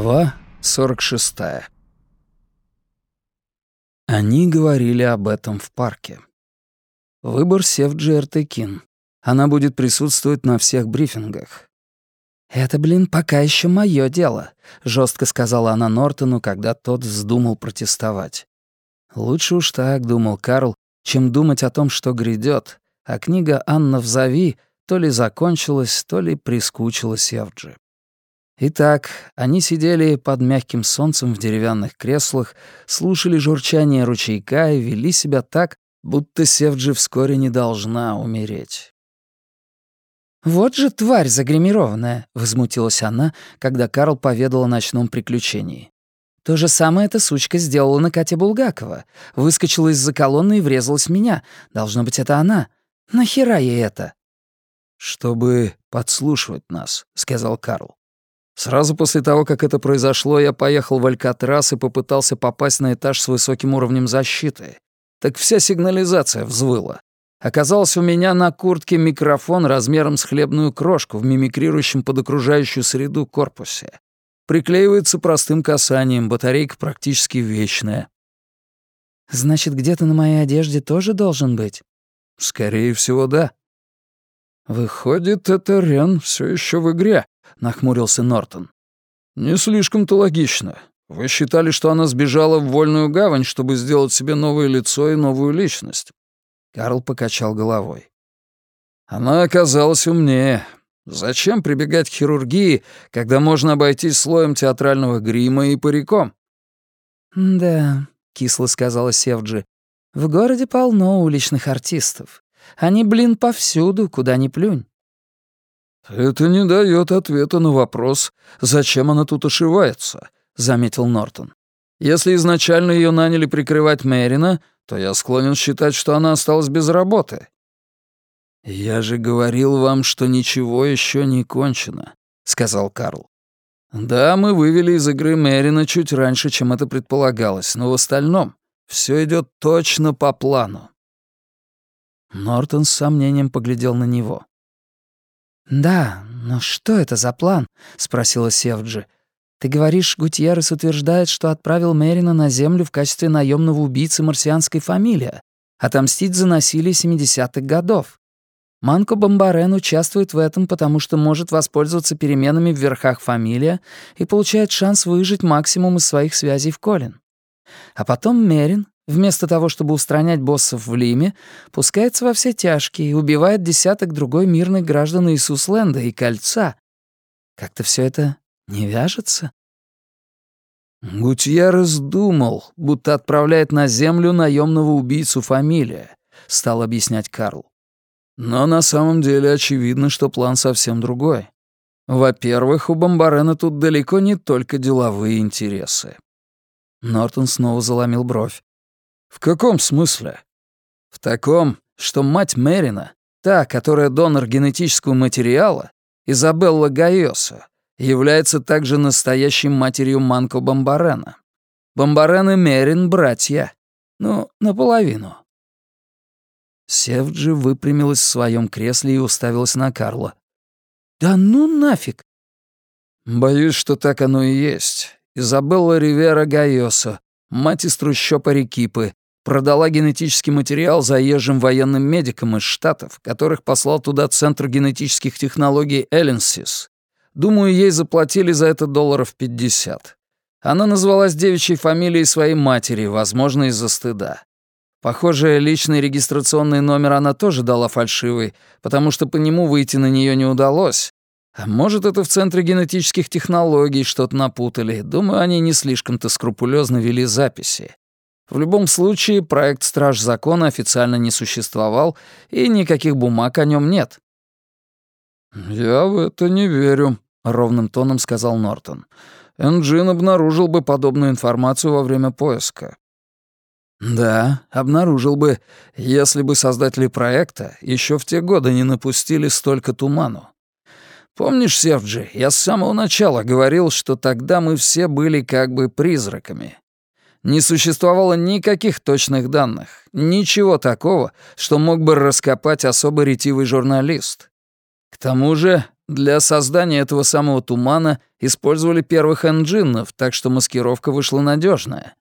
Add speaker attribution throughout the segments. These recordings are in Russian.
Speaker 1: Глава 46 Они говорили об этом в парке. Выбор Севджи Эртекин. Она будет присутствовать на всех брифингах. «Это, блин, пока еще мое дело», — жестко сказала она Нортону, когда тот вздумал протестовать. «Лучше уж так», — думал Карл, чем думать о том, что грядет, а книга «Анна взови» то ли закончилась, то ли прискучила Севджи. Итак, они сидели под мягким солнцем в деревянных креслах, слушали журчание ручейка и вели себя так, будто Севджи вскоре не должна умереть. «Вот же тварь загримированная!» — возмутилась она, когда Карл поведал о ночном приключении. «То же самое эта сучка сделала на Кате Булгакова. Выскочила из-за колонны и врезалась в меня. Должно быть, это она. Нахера ей это?»
Speaker 2: «Чтобы подслушивать нас», — сказал Карл. Сразу после того, как это произошло, я поехал в Алькатрас и попытался попасть на этаж с высоким уровнем защиты. Так вся сигнализация взвыла. Оказалось, у меня на куртке микрофон размером с хлебную крошку в мимикрирующем под окружающую среду корпусе. Приклеивается простым касанием, батарейка практически вечная.
Speaker 1: «Значит, где-то на моей одежде тоже должен быть?»
Speaker 2: «Скорее всего, да». «Выходит, это Рен все еще в игре», — нахмурился Нортон. «Не слишком-то логично. Вы считали, что она сбежала в вольную гавань, чтобы сделать себе новое лицо и новую личность?» Карл покачал головой. «Она оказалась умнее. Зачем прибегать к хирургии, когда можно обойтись слоем театрального грима и париком?»
Speaker 1: «Да», — кисло сказала Севджи, — «в городе полно уличных артистов. Они, блин, повсюду, куда ни плюнь».
Speaker 2: «Это не дает ответа на вопрос, зачем она тут ошивается», — заметил Нортон. «Если изначально ее наняли прикрывать Мэрина, то я склонен считать, что она осталась без работы». «Я же говорил вам, что ничего еще не кончено», — сказал Карл. «Да, мы вывели из игры Мэрина чуть раньше, чем это предполагалось, но в остальном все идет точно по плану». Нортон с сомнением поглядел на него.
Speaker 1: «Да, но что это за план?» — спросила Севджи. «Ты говоришь, Гутьеррес утверждает, что отправил Мерина на Землю в качестве наемного убийцы марсианской фамилии, отомстить за насилие 70-х годов. Манко Бомбарен участвует в этом, потому что может воспользоваться переменами в верхах фамилия и получает шанс выжить максимум из своих связей в Колин. А потом Мерин, Вместо того, чтобы устранять боссов в Лиме, пускается во все тяжкие и убивает десяток другой мирных граждан Иисусленда и Кольца. Как-то все это не вяжется.
Speaker 2: Гутьеррес думал, будто отправляет на землю наемного убийцу фамилия, стал объяснять Карл. Но на самом деле очевидно, что план совсем другой. Во-первых, у Бомбарена тут далеко не только деловые интересы. Нортон снова заломил бровь. «В каком смысле?» «В таком, что мать Мерина, та, которая донор генетического материала, Изабелла Гайоса, является также настоящей матерью Манко Бомбарена. Бомбарен и Мерин — братья. Ну, наполовину». Севджи выпрямилась в своем кресле и уставилась на Карла. «Да ну нафиг!» «Боюсь, что так оно и есть. Изабелла Ривера Гайоса, мать из трущоб Арекипы, продала генетический материал заезжим военным медикам из Штатов, которых послал туда Центр генетических технологий Эллинсис. Думаю, ей заплатили за это долларов 50. Она назвалась девичьей фамилией своей матери, возможно, из-за стыда. Похоже, личный регистрационный номер она тоже дала фальшивый, потому что по нему выйти на нее не удалось. А может, это в Центре генетических технологий что-то напутали. Думаю, они не слишком-то скрупулезно вели записи. В любом случае, проект «Страж закона» официально не существовал, и никаких бумаг о нем нет. «Я в это не верю», — ровным тоном сказал Нортон. «Энджин обнаружил бы подобную информацию во время поиска». «Да, обнаружил бы, если бы создатели проекта еще в те годы не напустили столько туману. Помнишь, Севджи, я с самого начала говорил, что тогда мы все были как бы призраками, не существовало никаких точных данных, ничего такого, что мог бы раскопать особо ретивый журналист. К тому же Для создания этого самого тумана использовали первых энджинов, так что маскировка вышла надежная.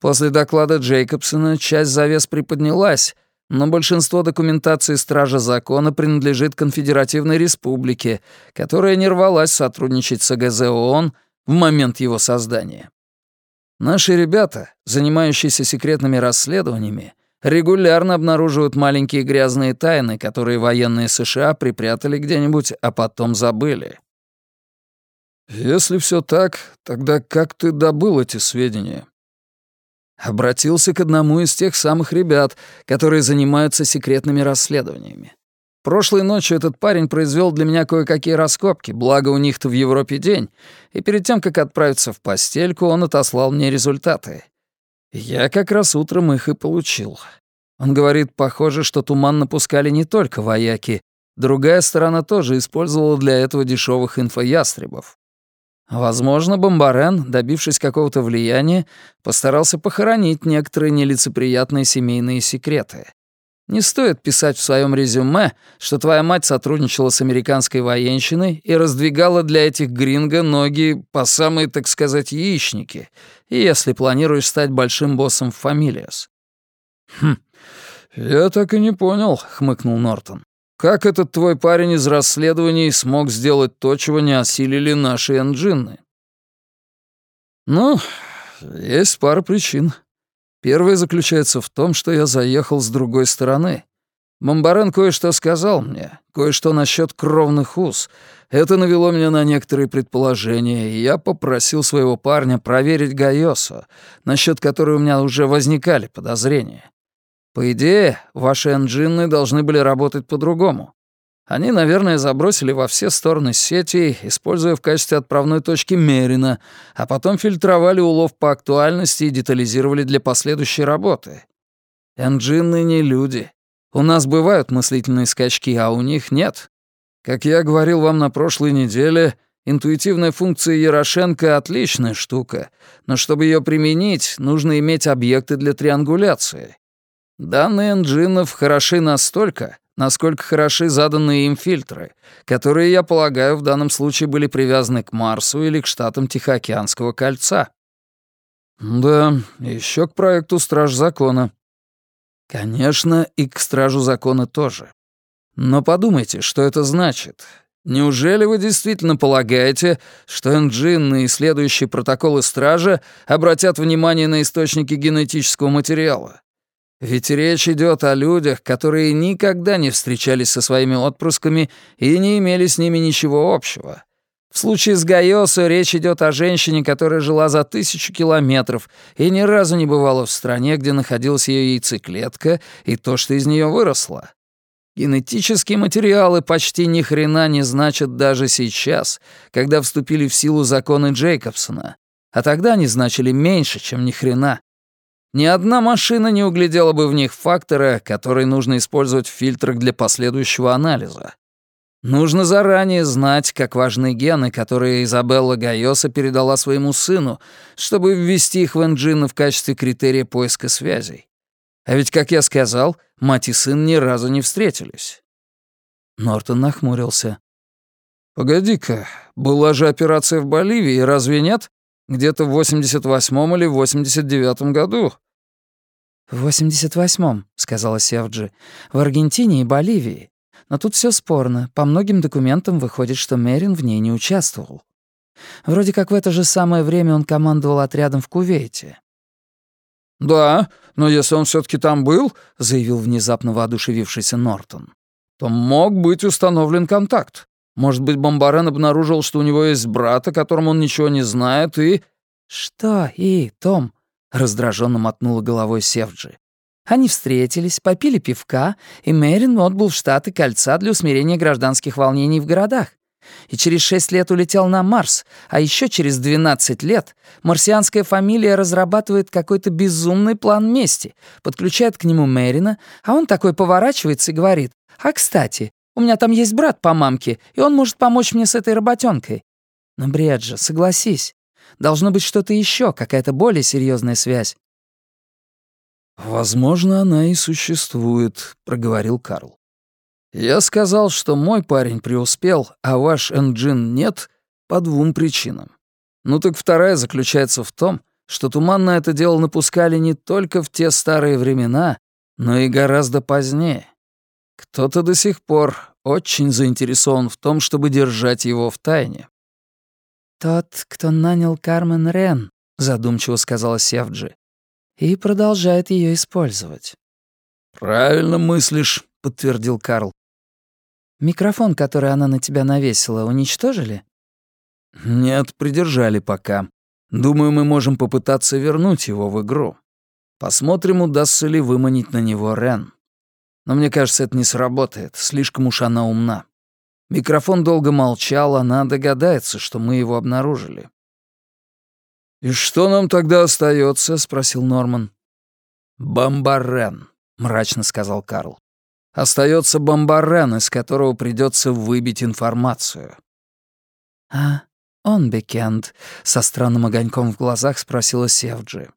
Speaker 2: После доклада Джейкобсона часть завес приподнялась, но большинство документации Стража Закона принадлежит Конфедеративной Республике, которая не рвалась сотрудничать с АГЗ ООН в момент его создания. Наши ребята, занимающиеся секретными расследованиями, регулярно обнаруживают маленькие грязные тайны, которые военные США припрятали где-нибудь, а потом забыли. «Если все так, тогда как ты добыл эти сведения?» Обратился к одному из тех самых ребят, которые занимаются секретными расследованиями. Прошлой ночью этот парень произвел для меня кое-какие раскопки, благо у них-то в Европе день, и перед тем, как отправиться в постельку, он отослал мне результаты. Я как раз утром их и получил. Он говорит, похоже, что туман напускали не только вояки, другая сторона тоже использовала для этого дешевых инфоястребов. Возможно, Бомбарен, добившись какого-то влияния, постарался похоронить некоторые нелицеприятные семейные секреты. Не стоит писать в своем резюме, что твоя мать сотрудничала с американской военщиной и раздвигала для этих гринго ноги по самые, так сказать, яичники, если планируешь стать большим боссом в Фамилиас. «Хм, я так и не понял», — хмыкнул Нортон. «Как этот твой парень из расследований смог сделать то, чего не осилили наши энджины?» «Ну, есть пара причин», Первое заключается в том, что я заехал с другой стороны. Бомбарен кое-что сказал мне, кое-что насчет кровных уз. Это навело меня на некоторые предположения, и я попросил своего парня проверить Гайосу, насчет которой у меня уже возникали подозрения. По идее, ваши энджины должны были работать по-другому. Они, наверное, забросили во все стороны сети, используя в качестве отправной точки Мерина, а потом фильтровали улов по актуальности и детализировали для последующей работы. Энджины не люди. У нас бывают мыслительные скачки, а у них нет. Как я говорил вам на прошлой неделе, интуитивная функция Ярошенко — отличная штука, но чтобы ее применить, нужно иметь объекты для триангуляции. Данные энджинов хороши настолько, насколько хороши заданные им фильтры, которые, я полагаю, в данном случае были привязаны к Марсу или к штатам Тихоокеанского кольца. Да, еще к проекту «Страж закона». Конечно, и к «Стражу закона» тоже. Но подумайте, что это значит. Неужели вы действительно полагаете, что энджинные и следующие протоколы Стража обратят внимание на источники генетического материала? Ведь речь идет о людях, которые никогда не встречались со своими отпрысками и не имели с ними ничего общего. В случае с Гайосо речь идет о женщине, которая жила за тысячу километров и ни разу не бывала в стране, где находилась ее яйцеклетка и то, что из нее выросло. Генетические материалы почти ни хрена не значат даже сейчас, когда вступили в силу законы Джейкобсона, а тогда они значили меньше, чем ни хрена. Ни одна машина не углядела бы в них фактора, который нужно использовать в фильтрах для последующего анализа. Нужно заранее знать, как важны гены, которые Изабелла Гайоса передала своему сыну, чтобы ввести их в энджины в качестве критерия поиска связей. А ведь, как я сказал, мать и сын ни разу не встретились. Нортон нахмурился. «Погоди-ка, была же операция в Боливии, разве нет? Где-то в 88-м или 89-м году.
Speaker 1: «В 88-м», — сказала Севджи, — «в Аргентине и Боливии. Но тут все спорно. По многим документам выходит, что Мерин в ней не участвовал. Вроде как в это же самое время он командовал отрядом в Кувейте».
Speaker 2: «Да, но если он все таки там был», — заявил внезапно воодушевившийся Нортон, «то мог быть установлен контакт. Может быть, Бомбарен обнаружил, что у него есть брат, о котором он ничего не знает, и...»
Speaker 1: «Что «и», Том?» Раздраженно мотнула головой Севджи. Они встретились, попили пивка, и Мэрин отбыл в Штаты кольца для усмирения гражданских волнений в городах. И через шесть лет улетел на Марс, а еще через двенадцать лет марсианская фамилия разрабатывает какой-то безумный план мести, подключает к нему Мэрина, а он такой поворачивается и говорит, «А, кстати, у меня там есть брат по мамке, и он может помочь мне с этой работенкой». Но бред же, согласись. Должно быть что-то еще, какая-то более серьезная связь.
Speaker 2: «Возможно, она и существует», — проговорил Карл. Я сказал, что мой парень преуспел, а ваш Энджин нет, по двум причинам. Ну так вторая заключается в том, что туман на это дело напускали не только в те старые времена, но и гораздо позднее. Кто-то до сих пор очень заинтересован в том, чтобы держать его в тайне.
Speaker 1: «Тот, кто нанял Кармен Рен», — задумчиво сказала Севджи, «и продолжает ее использовать».
Speaker 2: «Правильно мыслишь», — подтвердил Карл.
Speaker 1: «Микрофон, который она на тебя навесила, уничтожили?»
Speaker 2: «Нет, придержали пока. Думаю, мы можем попытаться вернуть его в игру. Посмотрим, удастся ли выманить на него Рен. Но мне кажется, это не сработает, слишком уж она умна. Микрофон долго молчал, она догадается, что мы его обнаружили. «И что нам тогда остается? спросил Норман. «Бомбарен», — мрачно сказал Карл. «Остается бомбарен, из которого придется выбить информацию».
Speaker 1: «А он бекенд?» — со странным огоньком в глазах спросила Севджи.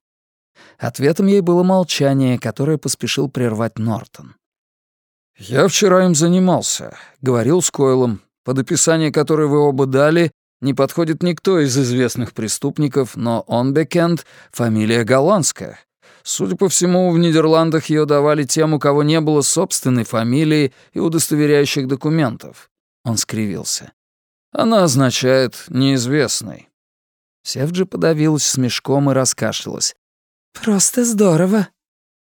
Speaker 2: Ответом ей было молчание, которое поспешил прервать Нортон. «Я вчера им занимался. Говорил с Койлом. Под описание, которое вы оба дали, не подходит никто из известных преступников, но он Бекенд — фамилия голландская. Судя по всему, в Нидерландах ее давали тем, у кого не было собственной фамилии и удостоверяющих документов». Он скривился. «Она означает «неизвестный».
Speaker 1: Севджи подавилась смешком и раскашлялась. «Просто здорово».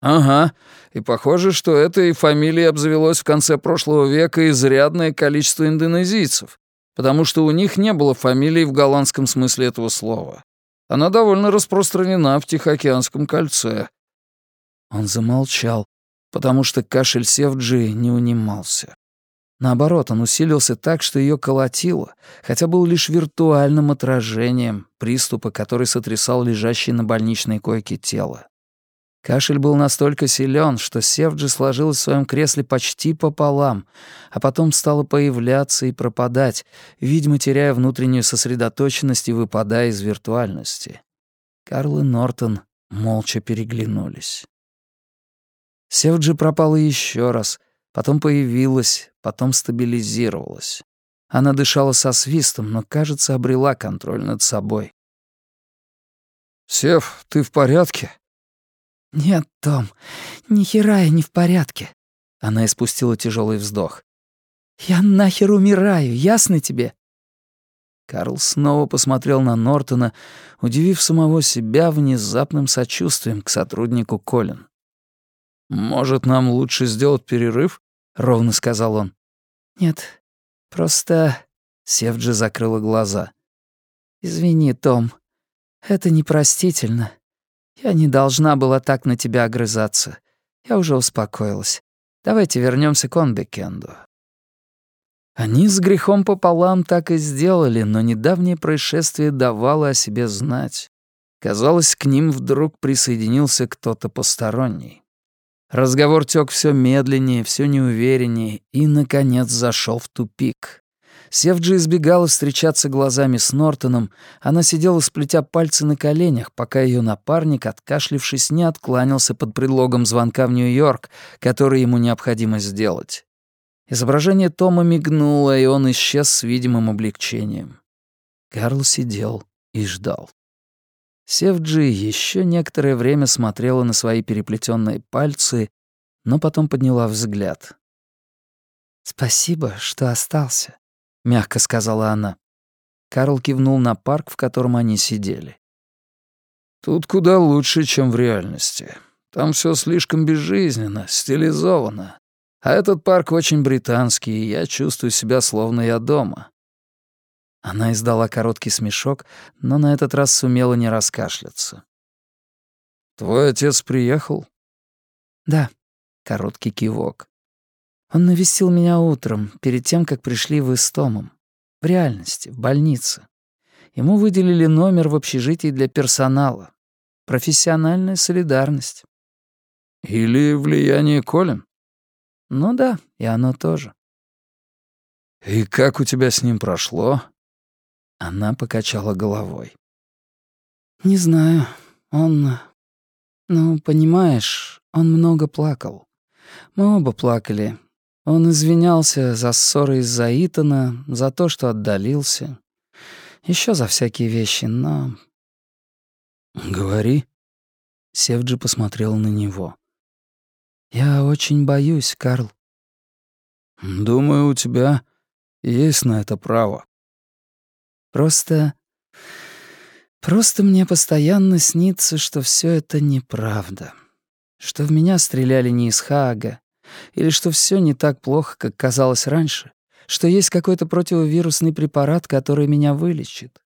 Speaker 2: «Ага, и похоже, что этой фамилией обзавелось в конце прошлого века изрядное количество индонезийцев, потому что у них не было фамилий в голландском смысле этого слова. Она довольно распространена в Тихоокеанском кольце».
Speaker 1: Он замолчал, потому что кашель Севджи не унимался. Наоборот, он усилился так, что ее колотило, хотя был лишь виртуальным отражением приступа, который сотрясал лежащее на больничной койке тело. Кашель был настолько силен, что Севджи сложилась в своем кресле почти пополам, а потом стала появляться и пропадать, видимо, теряя внутреннюю сосредоточенность и выпадая из виртуальности. Карл и Нортон молча переглянулись. Севджи пропала еще раз, потом появилась, потом стабилизировалась. Она дышала со свистом, но, кажется, обрела контроль над собой.
Speaker 2: «Сев, ты в порядке?»
Speaker 1: «Нет, Том, ни хера я не в порядке». Она испустила тяжелый вздох. «Я нахер умираю, ясно тебе?» Карл снова посмотрел на Нортона, удивив самого себя внезапным сочувствием к сотруднику Колин.
Speaker 2: «Может, нам лучше сделать перерыв?» — ровно сказал он.
Speaker 1: «Нет, просто...» — Севджи закрыла глаза. «Извини, Том, это непростительно. Я не должна была так на тебя огрызаться. Я уже успокоилась. Давайте вернемся к Онбекенду. Они с грехом пополам так и сделали, но недавнее происшествие давало о себе знать. Казалось, к ним вдруг присоединился кто-то посторонний. Разговор тек все медленнее, все неувереннее и, наконец, зашел в тупик. Севджи избегала встречаться глазами с Нортоном, она сидела, сплетя пальцы на коленях, пока ее напарник, откашлившись, не откланялся под предлогом звонка в Нью-Йорк, который ему необходимо сделать. Изображение Тома мигнуло, и он исчез с видимым облегчением. Карл сидел и ждал. Севджи еще некоторое время смотрела на свои переплетенные пальцы, но потом подняла взгляд. «Спасибо, что остался», — мягко сказала она. Карл кивнул на парк, в котором они сидели.
Speaker 2: «Тут куда лучше, чем в реальности. Там все слишком безжизненно, стилизовано. А этот парк очень британский, и я чувствую себя словно я дома».
Speaker 1: Она издала короткий смешок, но на этот раз сумела не раскашляться.
Speaker 2: «Твой отец приехал?»
Speaker 1: «Да», — короткий кивок. Он навестил меня утром, перед тем, как пришли вы с Томом. В реальности, в больнице. Ему выделили номер в общежитии для персонала. Профессиональная солидарность.
Speaker 2: Или влияние Колин?
Speaker 1: Ну да, и оно тоже.
Speaker 2: «И как у тебя с ним прошло?»
Speaker 1: Она покачала головой. «Не знаю. Он... Ну, понимаешь, он много плакал. Мы оба плакали, Он извинялся за ссоры из-за Итана, за то, что отдалился. Еще за всякие вещи, но...
Speaker 2: «Говори». Севджи посмотрел на него.
Speaker 1: «Я очень боюсь, Карл».
Speaker 2: «Думаю, у тебя есть на это право».
Speaker 1: «Просто... просто мне постоянно снится, что все это неправда. Что в меня стреляли не из Хаага, или что все не так плохо, как казалось раньше, что есть какой-то противовирусный препарат, который меня вылечит.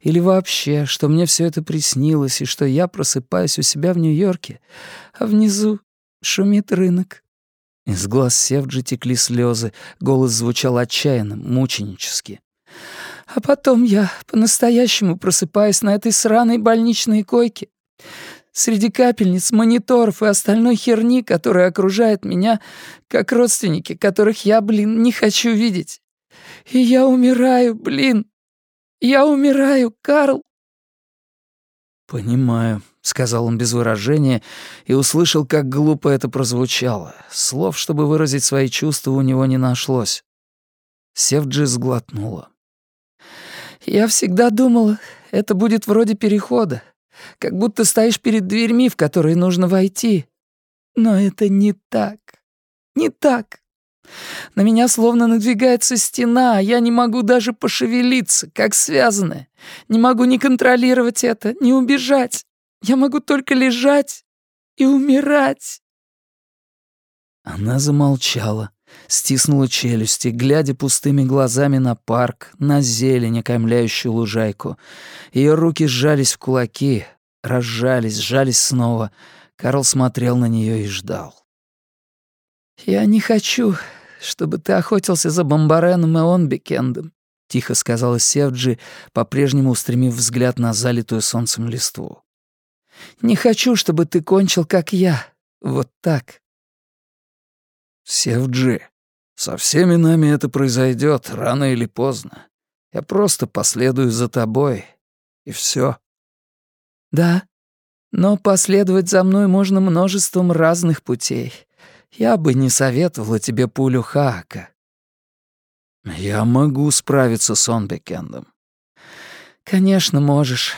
Speaker 1: Или вообще, что мне все это приснилось, и что я просыпаюсь у себя в Нью-Йорке, а внизу шумит рынок. Из глаз Севджи текли слезы, голос звучал отчаянно, мученически. А потом я по-настоящему просыпаюсь на этой сраной больничной койке. Среди капельниц, мониторов и остальной херни, которая окружает меня, как родственники, которых я, блин, не хочу видеть. И я умираю, блин. Я умираю, Карл!»
Speaker 2: «Понимаю», — сказал он без выражения и услышал, как глупо это прозвучало. Слов, чтобы выразить свои чувства, у него не нашлось. Севджи сглотнула.
Speaker 1: «Я всегда думала, это будет вроде перехода, как будто стоишь перед дверьми, в которые нужно войти. Но это не так. Не так. На меня словно надвигается стена, а я не могу даже пошевелиться, как связанная. Не могу ни контролировать это, ни убежать. Я могу только лежать и умирать.
Speaker 2: Она замолчала, стиснула челюсти, глядя пустыми глазами на парк, на зелень, окаймляющую лужайку. Ее руки сжались в кулаки, разжались, сжались снова. Карл смотрел на нее и ждал.
Speaker 1: «Я не хочу чтобы ты охотился за Бомбареном и Онбекендом», — тихо сказала Севджи, по-прежнему устремив взгляд на залитую солнцем листву. «Не хочу, чтобы ты кончил, как я. Вот так».
Speaker 2: «Севджи, со всеми нами это произойдет рано или поздно. Я просто последую за тобой, и все.
Speaker 1: «Да, но последовать за мной можно множеством разных путей. Я бы не советовала тебе пулю Хаака».
Speaker 2: «Я могу справиться с Онбекендом».
Speaker 1: «Конечно, можешь».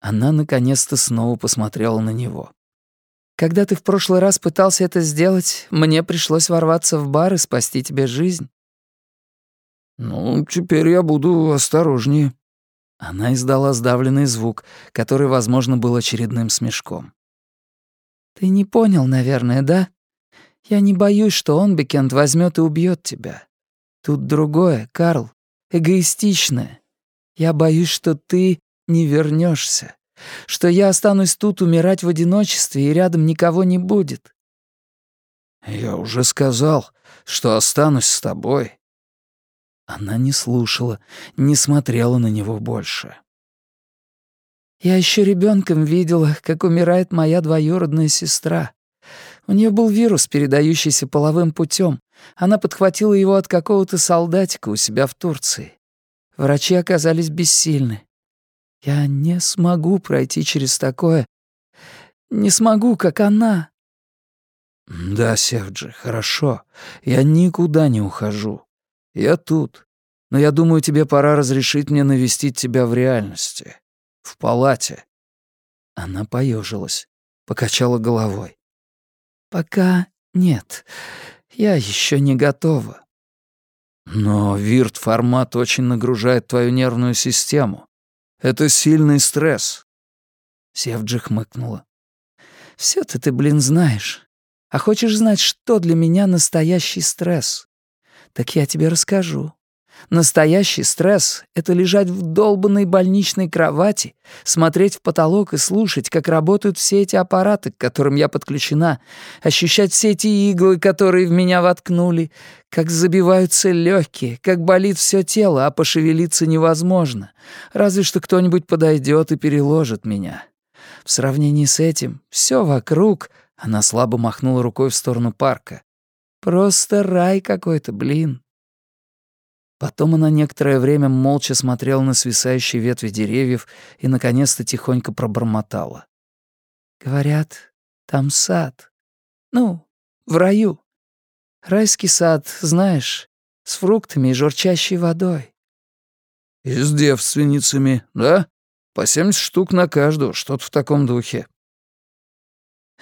Speaker 1: Она наконец-то снова посмотрела на него. «Когда ты в прошлый раз пытался это сделать, мне пришлось ворваться в бар и спасти тебе жизнь».
Speaker 2: «Ну, теперь я буду осторожнее».
Speaker 1: Она издала сдавленный звук, который, возможно, был очередным смешком. «Ты не понял, наверное, да? Я не боюсь, что он, Бекент, возьмет и убьет тебя. Тут другое, Карл, эгоистичное. Я боюсь, что ты не вернешься, что я останусь тут умирать в одиночестве и рядом никого не будет.
Speaker 2: Я уже сказал, что останусь с тобой.
Speaker 1: Она не слушала, не смотрела на него больше. Я еще ребенком видела, как умирает моя двоюродная сестра. У нее был вирус, передающийся половым путем. Она подхватила его от какого-то солдатика у себя в Турции. Врачи оказались бессильны. Я не смогу пройти через такое. Не смогу, как она.
Speaker 2: Да, Севджи, хорошо. Я никуда не ухожу. Я тут. Но я думаю, тебе пора разрешить мне навестить тебя в реальности. В палате.
Speaker 1: Она поежилась, покачала головой. «Пока нет. Я еще не готова».
Speaker 2: «Но вирт-формат очень нагружает твою нервную систему. Это сильный стресс».
Speaker 1: Севджи хмыкнула. «Всё-то ты, блин, знаешь. А хочешь знать, что для меня настоящий стресс? Так я тебе расскажу. Настоящий стресс — это лежать в долбанной больничной кровати, смотреть в потолок и слушать, как работают все эти аппараты, к которым я подключена, ощущать все эти иглы, которые в меня воткнули, как забиваются легкие, как болит все тело, а пошевелиться невозможно, разве что кто-нибудь подойдет и переложит меня. В сравнении с этим все вокруг, она слабо махнула рукой в сторону парка, просто рай какой-то, блин. Потом она некоторое время молча смотрела на свисающие ветви деревьев и, наконец-то, тихонько пробормотала. «Говорят, там сад. Ну, в раю. Райский сад, знаешь, с фруктами и журчащей водой».
Speaker 2: «И с девственницами, да? По семьдесят штук на каждую, что-то в таком духе».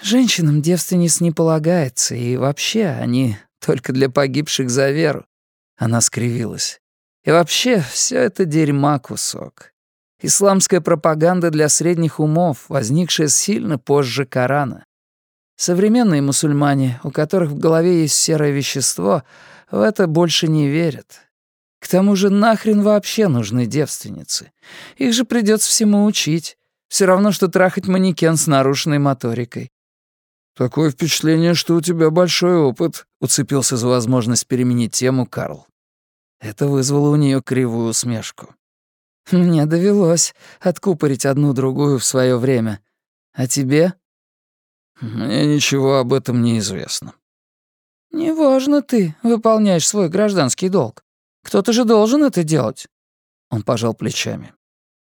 Speaker 1: «Женщинам девственниц не полагается, и вообще они только для погибших за веру». Она скривилась. «И вообще, все это дерьма кусок. Исламская пропаганда для средних умов, возникшая сильно позже Корана. Современные мусульмане, у которых в голове есть серое вещество, в это больше не верят. К тому же нахрен вообще нужны девственницы? Их же придется всему учить. Все равно, что трахать манекен с нарушенной моторикой.
Speaker 2: «Такое впечатление, что у тебя большой опыт», — уцепился за возможность переменить тему Карл.
Speaker 1: Это вызвало у нее кривую усмешку. «Мне довелось откупорить одну-другую в свое время. А тебе?»
Speaker 2: «Мне ничего об этом не известно».
Speaker 1: «Неважно ты выполняешь свой гражданский долг. Кто-то же должен это делать». Он пожал плечами.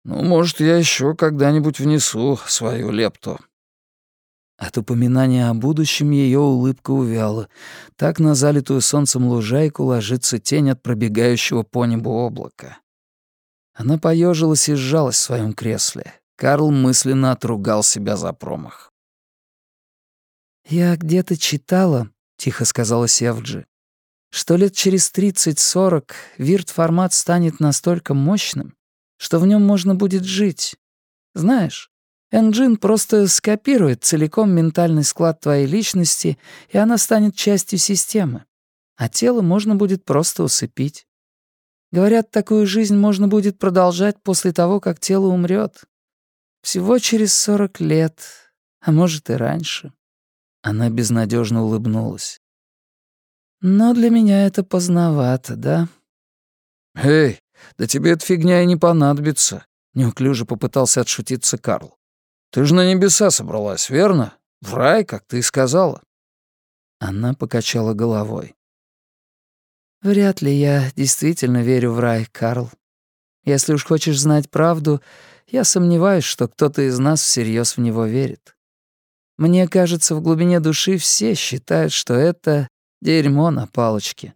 Speaker 2: «Ну, может, я еще когда-нибудь внесу свою лепту».
Speaker 1: От упоминания о будущем ее улыбка увяла. Так на залитую солнцем лужайку ложится тень от пробегающего по небу облака. Она поежилась и сжалась в своем кресле. Карл мысленно отругал себя за промах. «Я где-то читала», — тихо сказала Севджи, «что лет через 30-40 вирт-формат станет настолько мощным, что в нем можно будет жить. Знаешь, Энджин просто скопирует целиком ментальный склад твоей личности, и она станет частью системы. А тело можно будет просто усыпить. Говорят, такую жизнь можно будет продолжать после того, как тело умрет. Всего через сорок лет, а может и раньше. Она безнадежно улыбнулась. Но для меня это поздновато, да?
Speaker 2: «Эй, да тебе эта фигня и не понадобится», — неуклюже попытался отшутиться Карл. Ты же на небеса собралась, верно? В рай, как ты и сказала».
Speaker 1: Она покачала головой. «Вряд ли я действительно верю в рай, Карл. Если уж хочешь знать правду, я сомневаюсь, что кто-то из нас всерьез в него верит. Мне кажется, в глубине души все считают, что это дерьмо на палочке.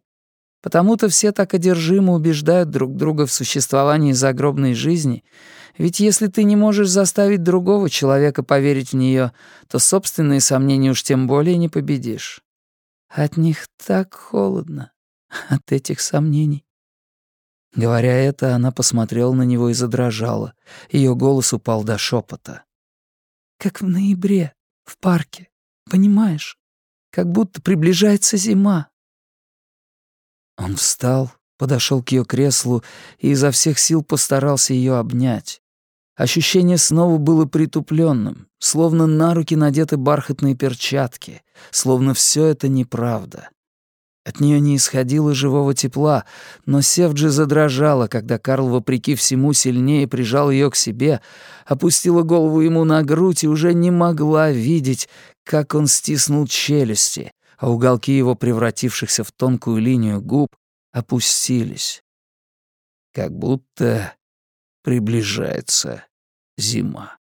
Speaker 1: Потому-то все так одержимо убеждают друг друга в существовании загробной жизни — ведь если ты не можешь заставить другого человека поверить в нее, то собственные сомнения уж тем более не победишь. От них так холодно, от этих сомнений. Говоря это, она посмотрела на него и задрожала. Ее голос упал до шепота. «Как в ноябре, в парке, понимаешь? Как будто приближается зима». Он встал, подошел к ее креслу и изо всех сил постарался ее обнять. Ощущение снова было притупленным, словно на руки надеты бархатные перчатки, словно все это неправда. От нее не исходило живого тепла, но Севджи задрожала, когда Карл, вопреки всему, сильнее прижал ее к себе, опустила голову ему на грудь и уже не могла видеть, как он стиснул челюсти, а уголки его, превратившихся в тонкую линию губ, опустились. Как будто приближается зима.